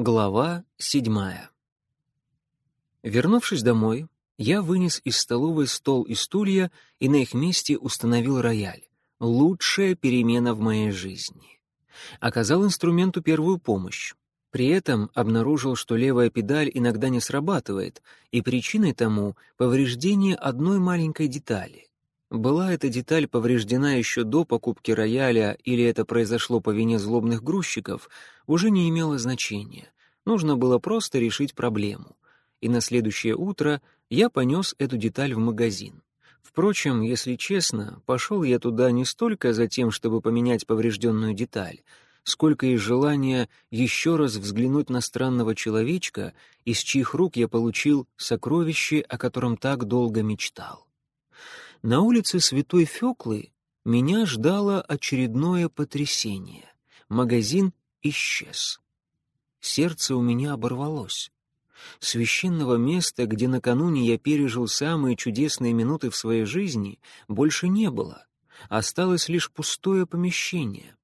Глава седьмая. Вернувшись домой, я вынес из столовой стол и стулья и на их месте установил рояль. Лучшая перемена в моей жизни. Оказал инструменту первую помощь. При этом обнаружил, что левая педаль иногда не срабатывает, и причиной тому повреждение одной маленькой детали. Была эта деталь повреждена еще до покупки рояля или это произошло по вине злобных грузчиков, уже не имело значения. Нужно было просто решить проблему. И на следующее утро я понес эту деталь в магазин. Впрочем, если честно, пошел я туда не столько за тем, чтобы поменять поврежденную деталь, сколько из желания еще раз взглянуть на странного человечка, из чьих рук я получил сокровище, о котором так долго мечтал. На улице Святой Феклы меня ждало очередное потрясение. Магазин исчез. Сердце у меня оборвалось. Священного места, где накануне я пережил самые чудесные минуты в своей жизни, больше не было. Осталось лишь пустое помещение.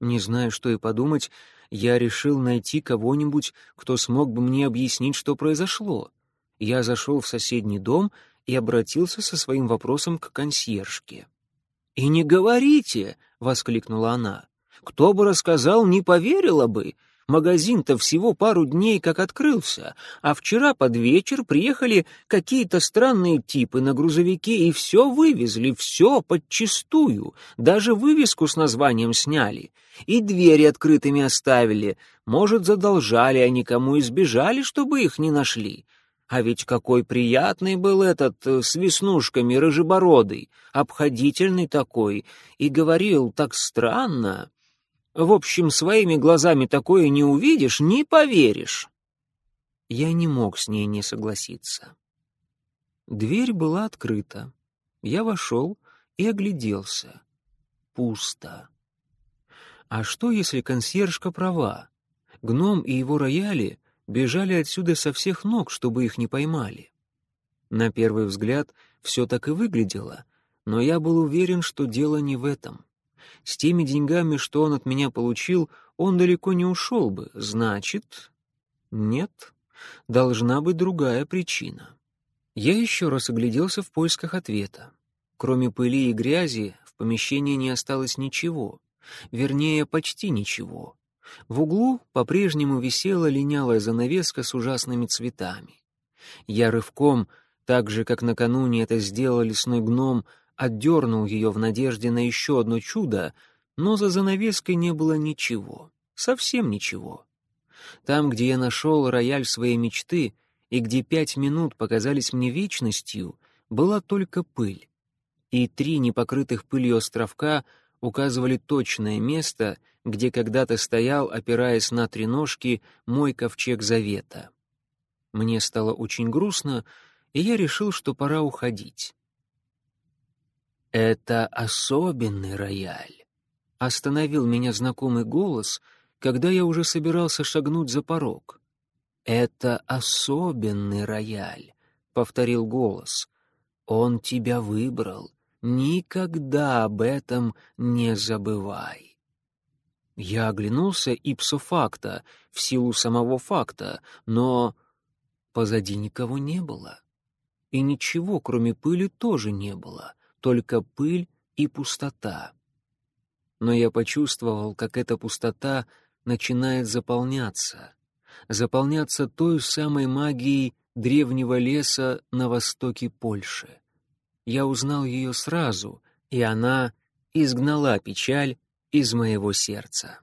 Не зная, что и подумать, я решил найти кого-нибудь, кто смог бы мне объяснить, что произошло. Я зашел в соседний дом и обратился со своим вопросом к консьержке. «И не говорите!» — воскликнула она. «Кто бы рассказал, не поверила бы. Магазин-то всего пару дней как открылся, а вчера под вечер приехали какие-то странные типы на грузовике и все вывезли, все подчистую, даже вывеску с названием сняли, и двери открытыми оставили. Может, задолжали, а никому избежали, чтобы их не нашли. А ведь какой приятный был этот э, с веснушками рыжебородый, обходительный такой, и говорил так странно. В общем, своими глазами такое не увидишь, не поверишь. Я не мог с ней не согласиться. Дверь была открыта. Я вошел и огляделся. Пусто. А что, если консьержка права? Гном и его рояли бежали отсюда со всех ног, чтобы их не поймали. На первый взгляд все так и выглядело, но я был уверен, что дело не в этом. С теми деньгами, что он от меня получил, он далеко не ушел бы. Значит, нет, должна быть другая причина. Я еще раз огляделся в поисках ответа. Кроме пыли и грязи в помещении не осталось ничего. Вернее, почти ничего. В углу по-прежнему висела линялая занавеска с ужасными цветами. Я рывком, так же, как накануне это сделал лесной гном, отдернул ее в надежде на еще одно чудо, но за занавеской не было ничего, совсем ничего. Там, где я нашел рояль своей мечты и где пять минут показались мне вечностью, была только пыль. И три непокрытых пылью островка указывали точное место, где когда-то стоял, опираясь на три ножки, мой ковчег завета. Мне стало очень грустно, и я решил, что пора уходить. «Это особенный рояль», — остановил меня знакомый голос, когда я уже собирался шагнуть за порог. «Это особенный рояль», — повторил голос. «Он тебя выбрал. Никогда об этом не забывай». Я оглянулся ипсо факта, в силу самого факта, но позади никого не было. И ничего, кроме пыли, тоже не было, только пыль и пустота. Но я почувствовал, как эта пустота начинает заполняться, заполняться той самой магией древнего леса на востоке Польши. Я узнал ее сразу, и она изгнала печаль из моего сердца.